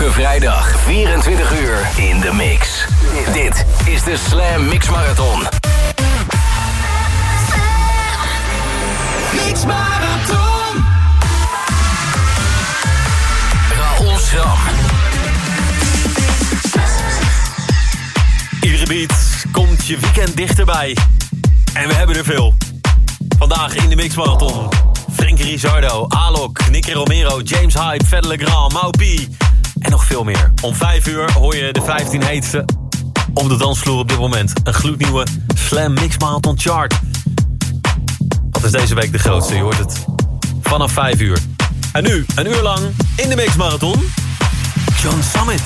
Elke vrijdag 24 uur in de mix. Dit is de Slam Mix Marathon. Mix Marathon. Raoul Schram. Iedere beat komt je weekend dichterbij. En we hebben er veel. Vandaag in de Mix Marathon. Frenkie Rizardo, Alok, Nicky Romero, James Hype, Fedde Legrand, Mau P. En nog veel meer. Om 5 uur hoor je de 15 heetste op de dansvloer op dit moment. Een gloednieuwe Slam Mix Marathon chart. Wat is deze week de grootste? Je hoort het vanaf 5 uur. En nu, een uur lang in de Mix Marathon. John Summit.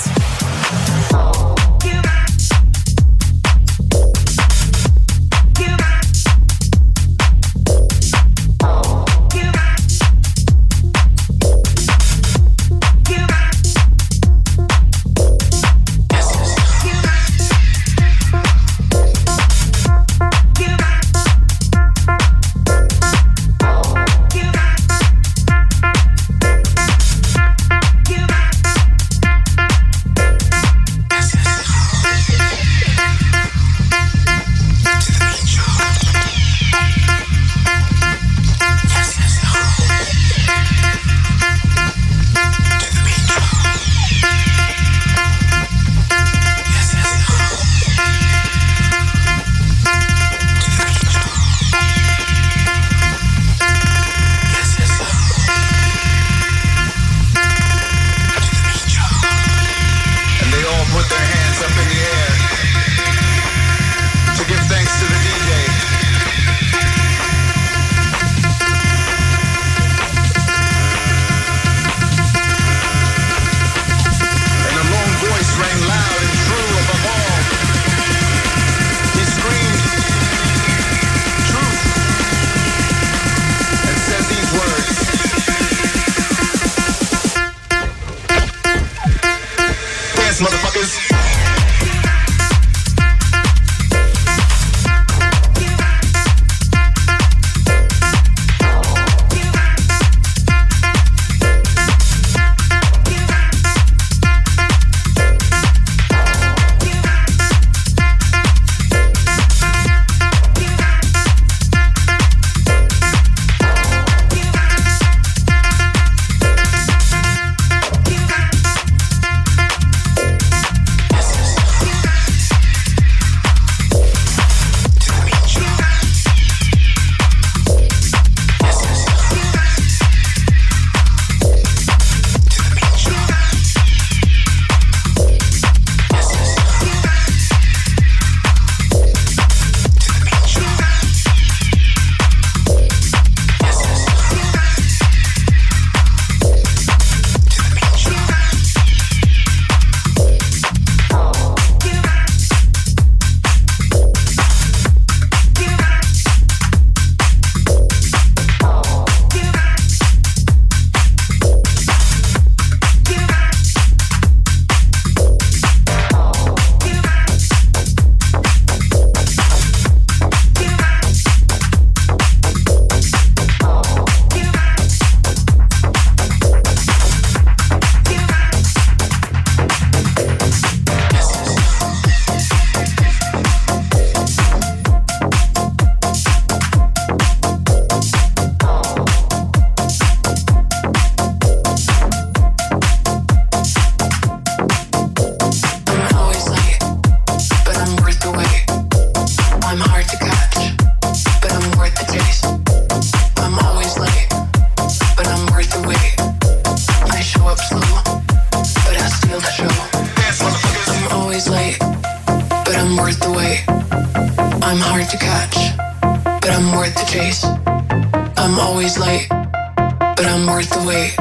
I'm always late, but I'm worth the wait.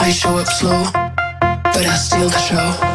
I show up slow, but I steal the show.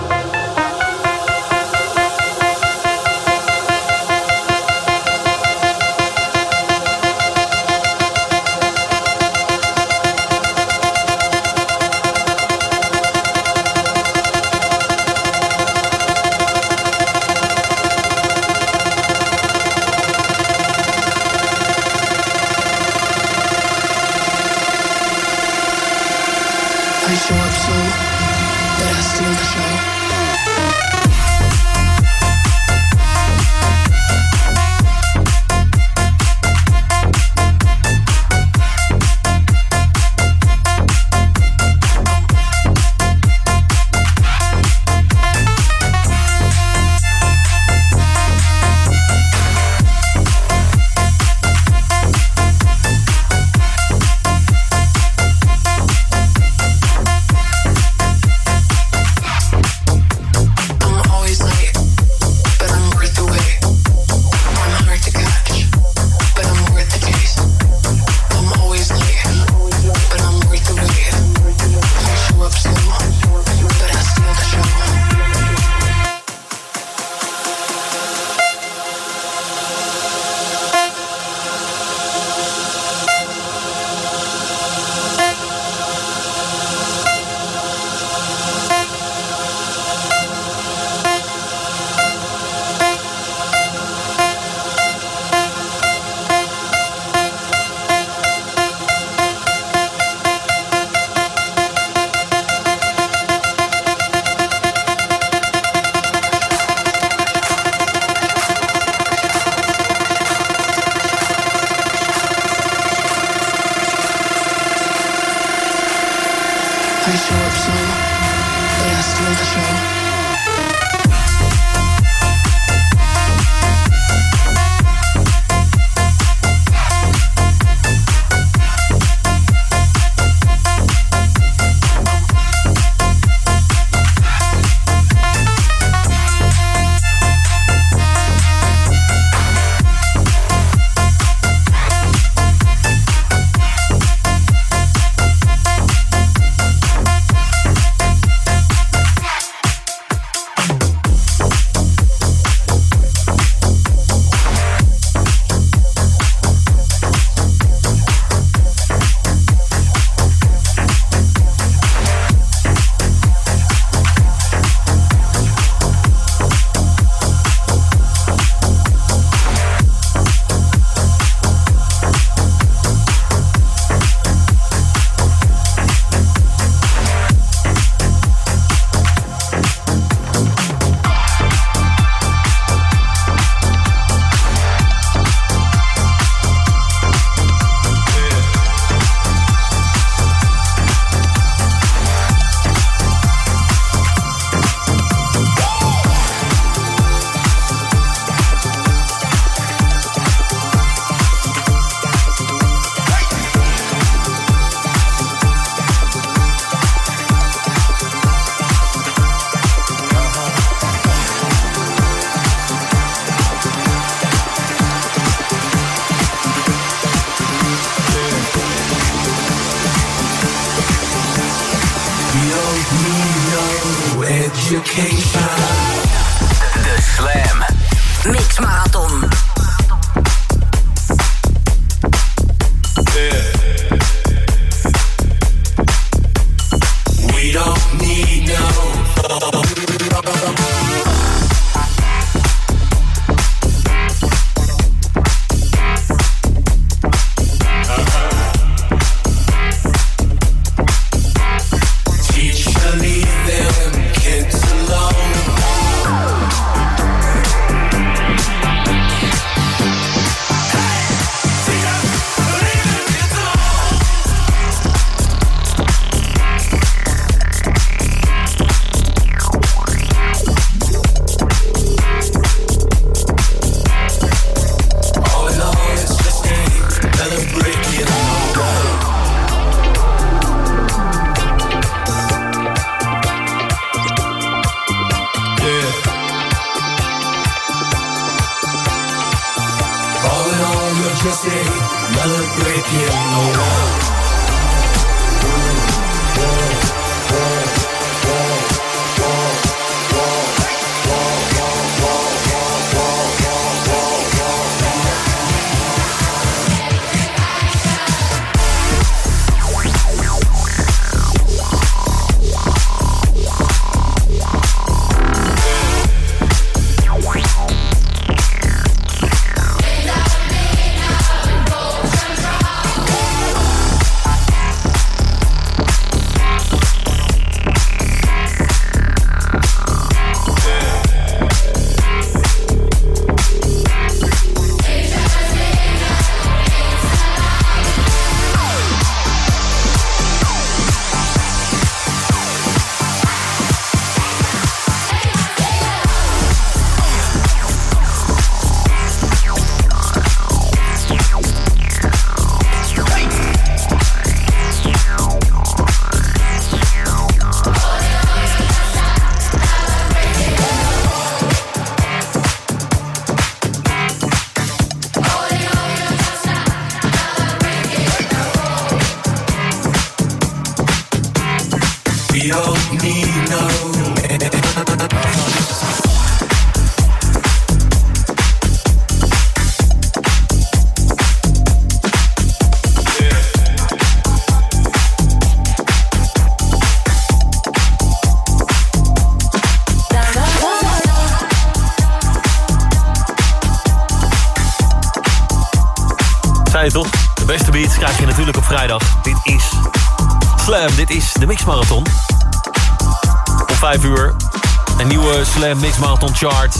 Slam Mix Marathon Chart.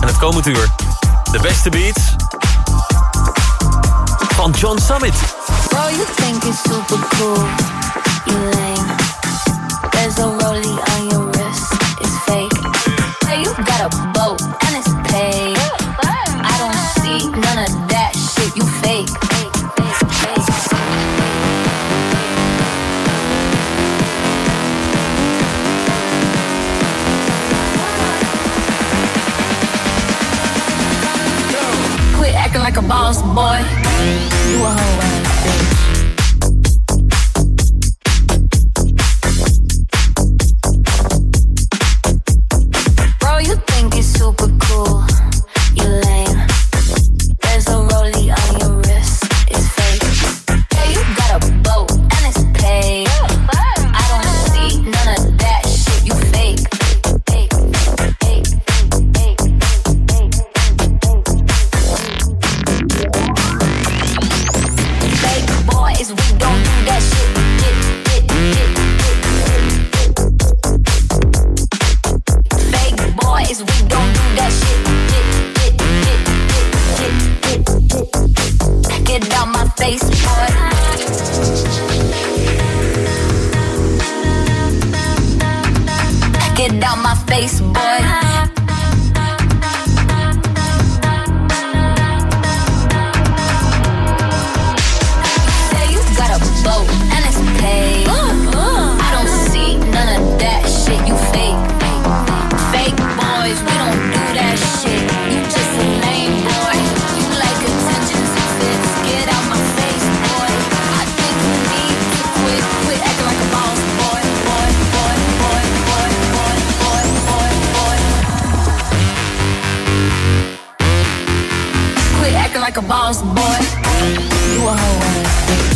En het komend uur, de beste beats van John Summit. Bro, you think it's super cool, you lame. There's a rollie on your wrist, it's fake. Hey, you got a boat and it's paid. acting like a boss boy. You a ass bitch. like a boss boy. You a hoe.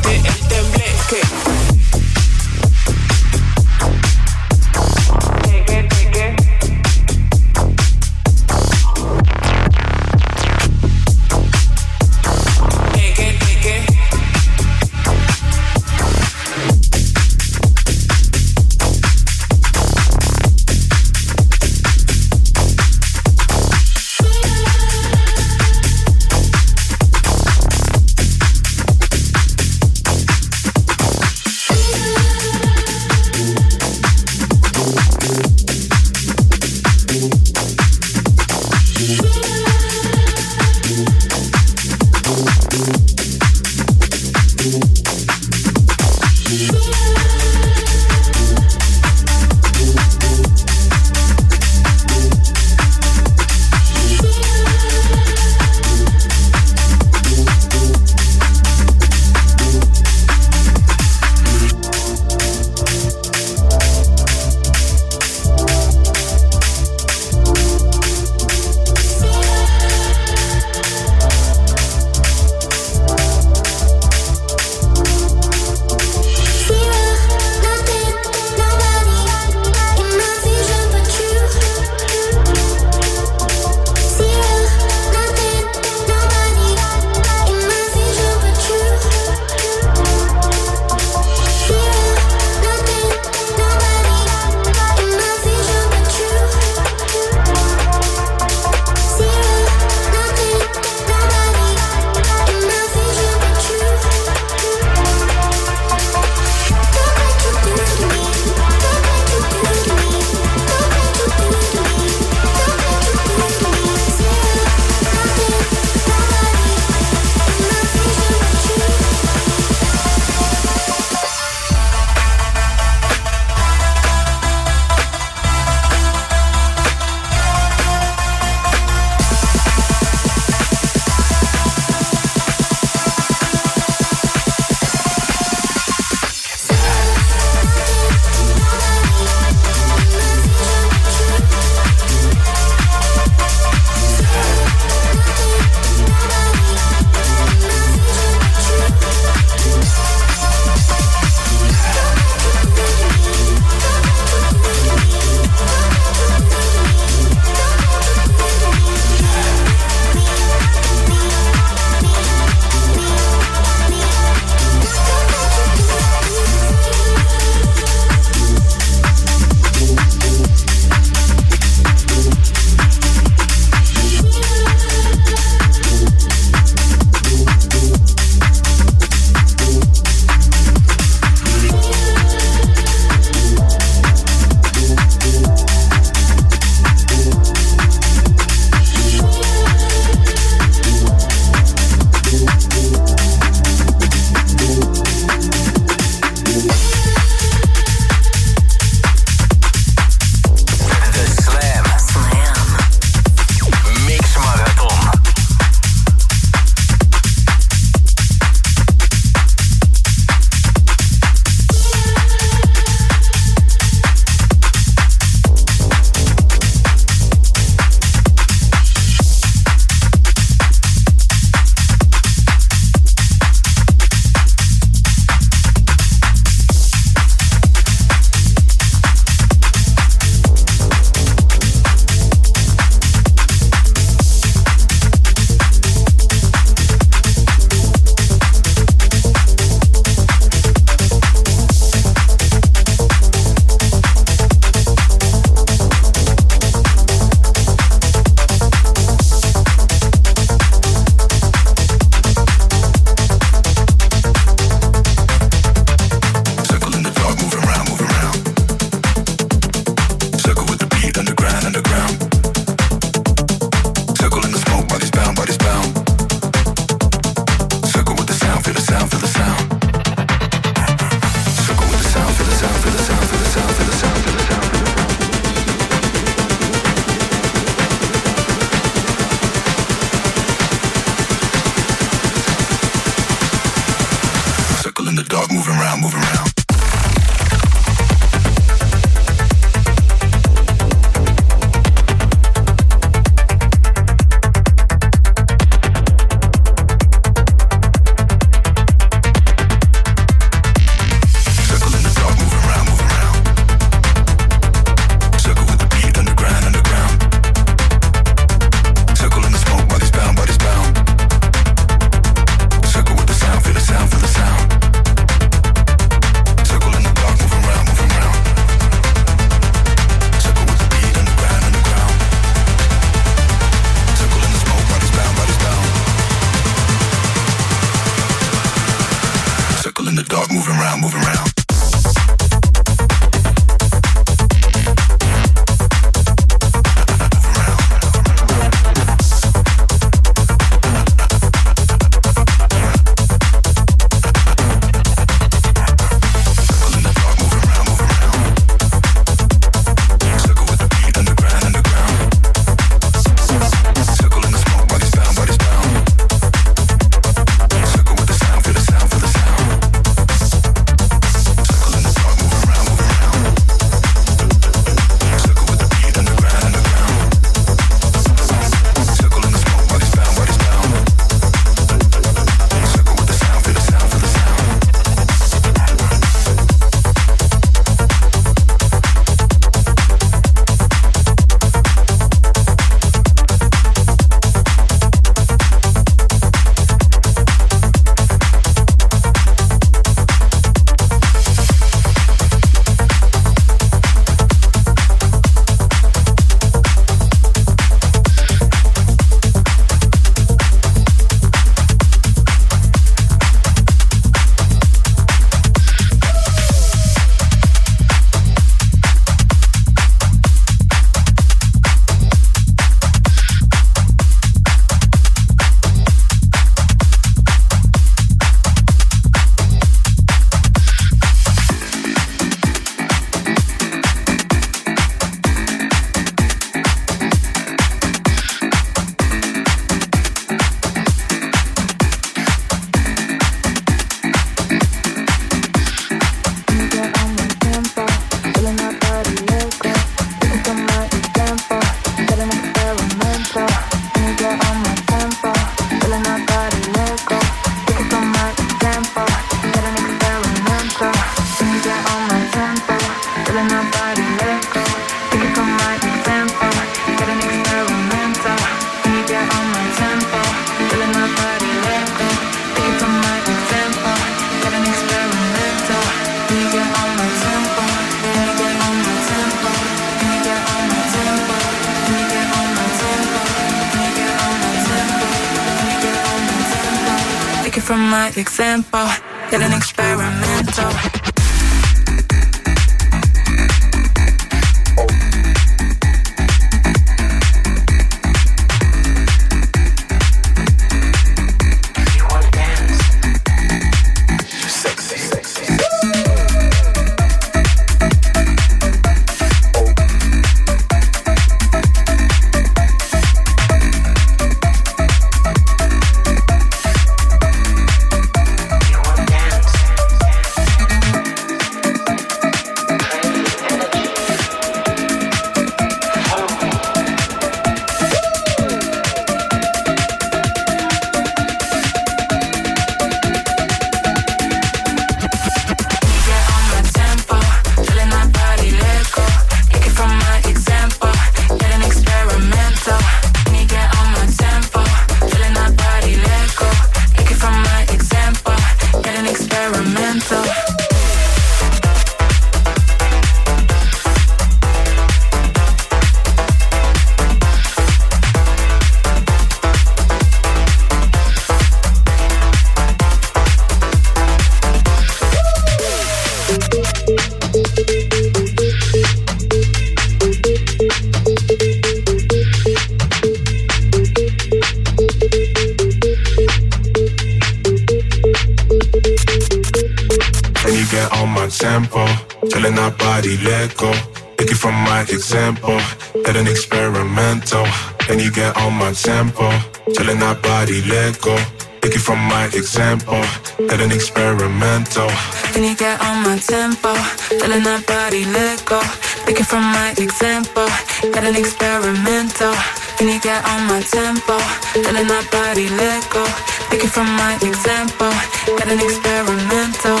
On tempo, feeling that body let go. Take it from my example, getting experimental. When you get on my tempo, feeling that body let go. Take it from my example, getting experimental. When you get on my tempo, feeling that body let go. Take it from my example, getting experimental. When you get on my tempo, feeling that body let go. Take it from my example, getting experimental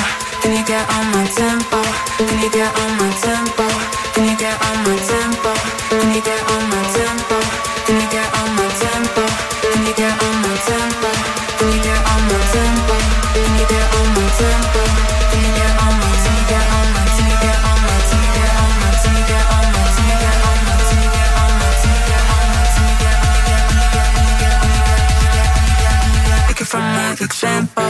example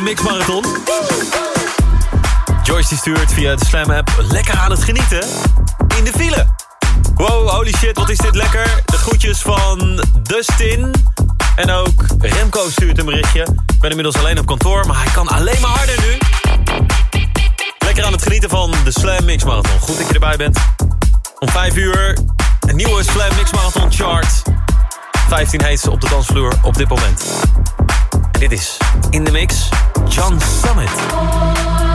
Mix Marathon. Joyce die stuurt via de Slam app lekker aan het genieten in de file. Wow, holy shit, wat is dit lekker. De groetjes van Dustin. En ook Remco stuurt een berichtje. Ik ben inmiddels alleen op kantoor, maar hij kan alleen maar harder nu. Lekker aan het genieten van de Slam Mix Marathon. Goed dat je erbij bent. Om 5 uur een nieuwe Slam Mix Marathon chart. 15 heets op de dansvloer op dit moment. En dit is In The Mix, John Summit.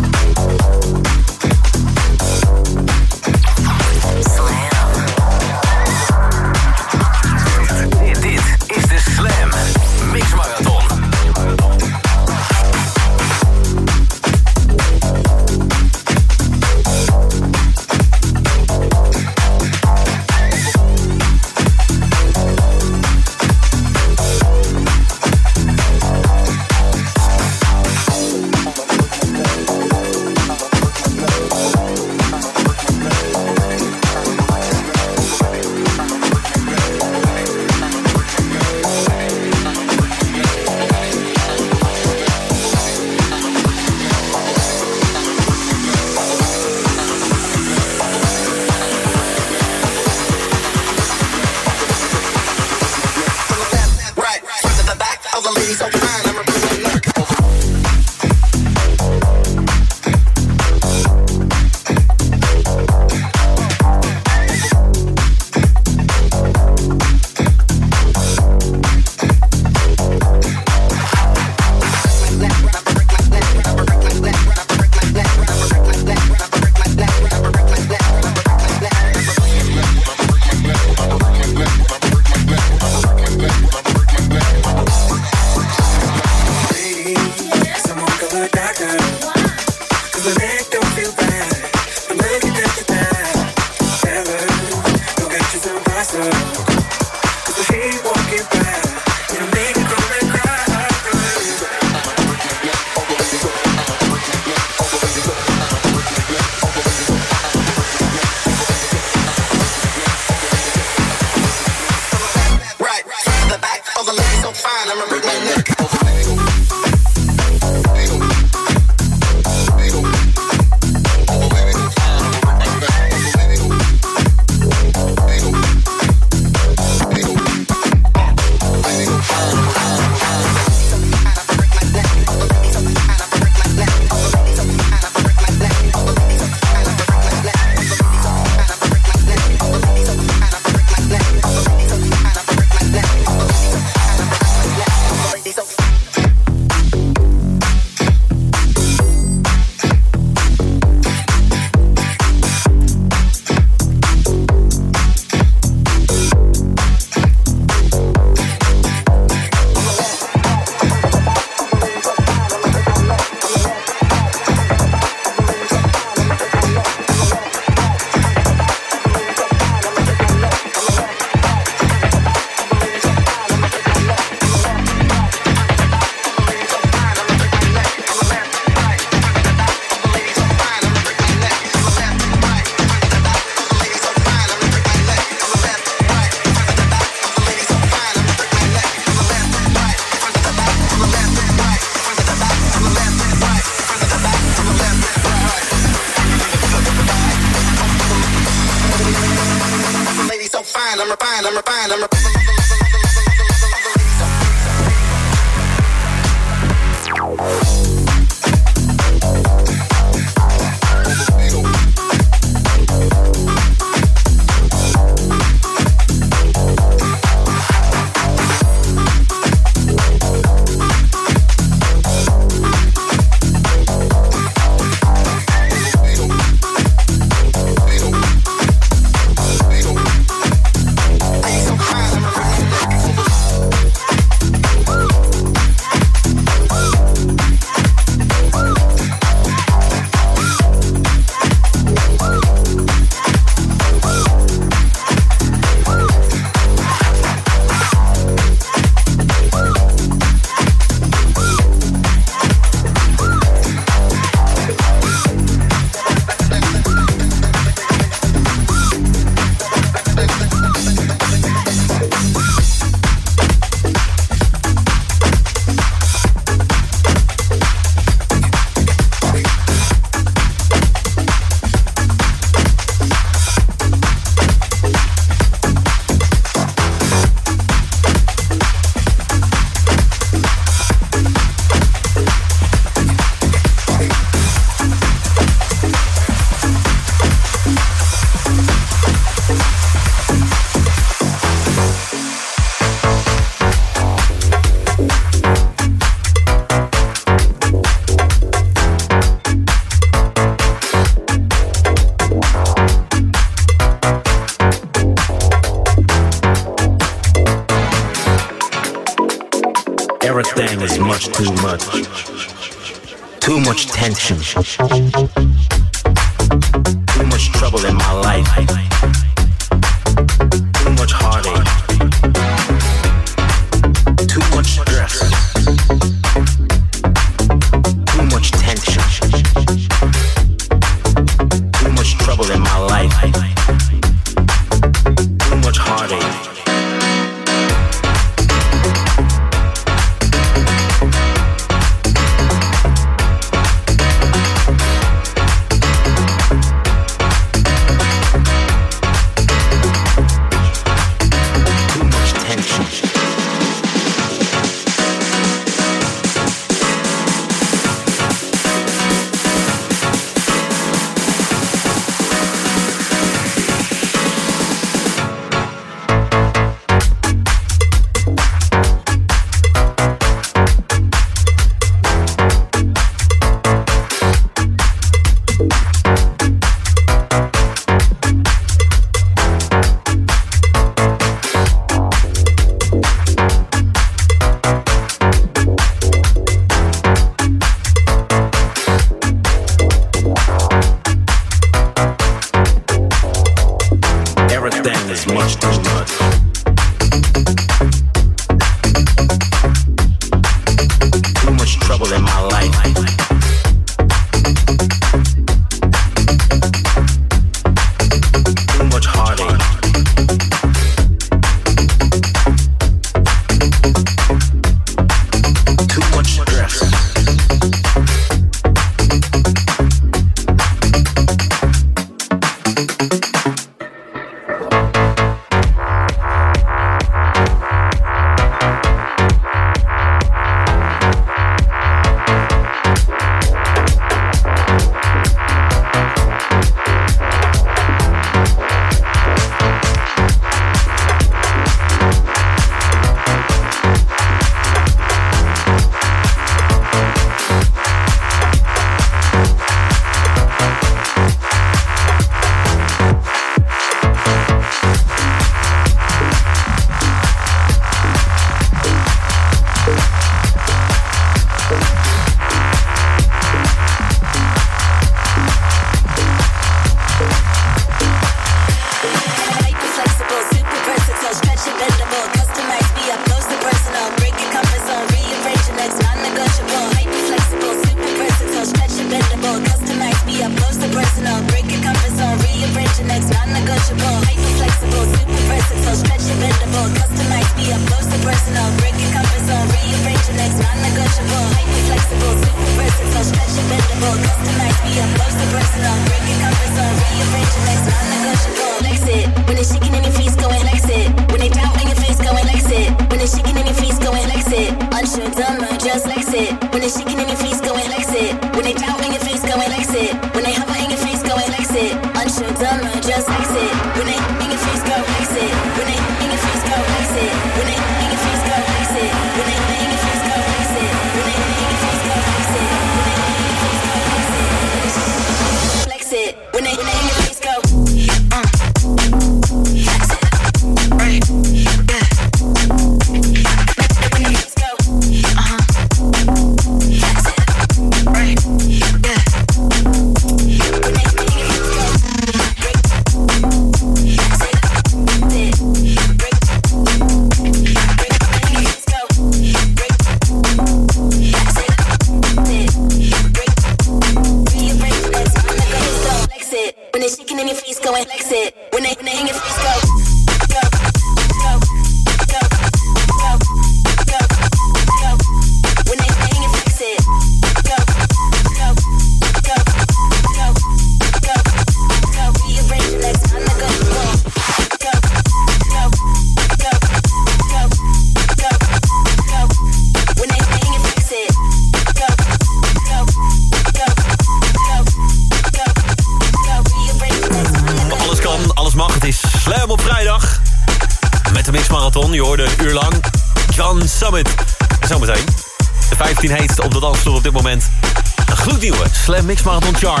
Mix Marathon Chart.